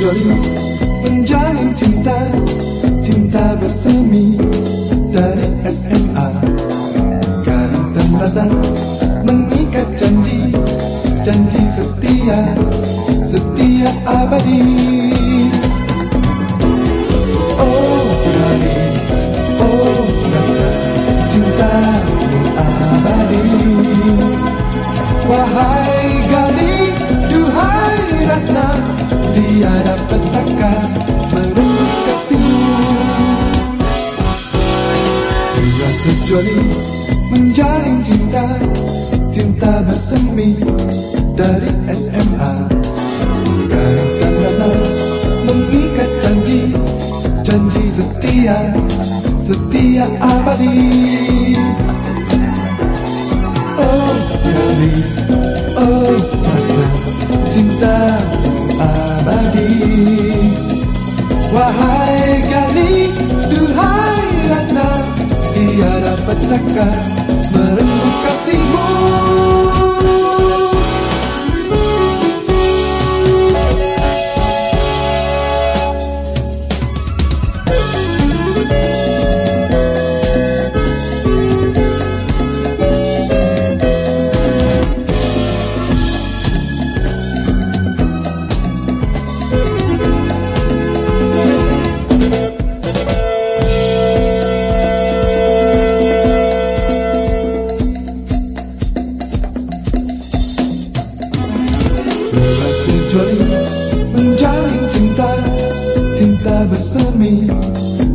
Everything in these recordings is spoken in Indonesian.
sejoli menjalin cinta Cinta bersemi dari SMA Garis dan rata mengikat janji Janji setia, setia abadi sejoli menjalin cinta Cinta bersemi dari SMA dan rata mengikat janji Janji setia, setia abadi. Oh Gali, oh Ratna Cinta abadi. Wahai Gali, Tiada petaka merenggut kasihmu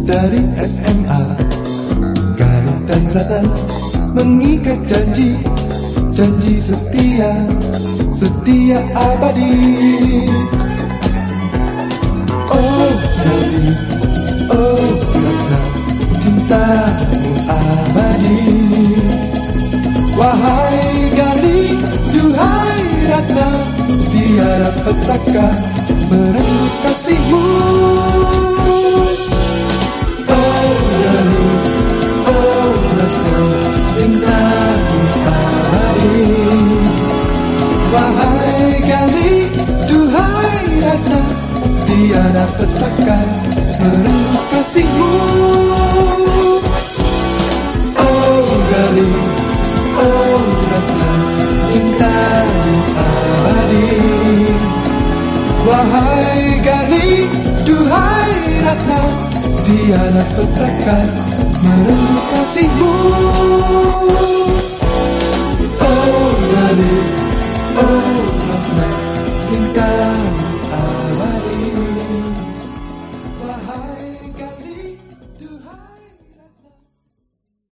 Dari SMA Garis dan rata mengikat janji Janji setia, setia abadi. Oh Gali, oh rata Cintamu abadi. Wahai Gali, duhai Ratna Tiada petaka Wahai Gali, duhai Ratna Tiada petaka merenggut kasihmu. Oh Gali, oh Ratna Cintamu abadi. Wahai Gali, duhai Ratna Tiada petaka merenggut kasihmu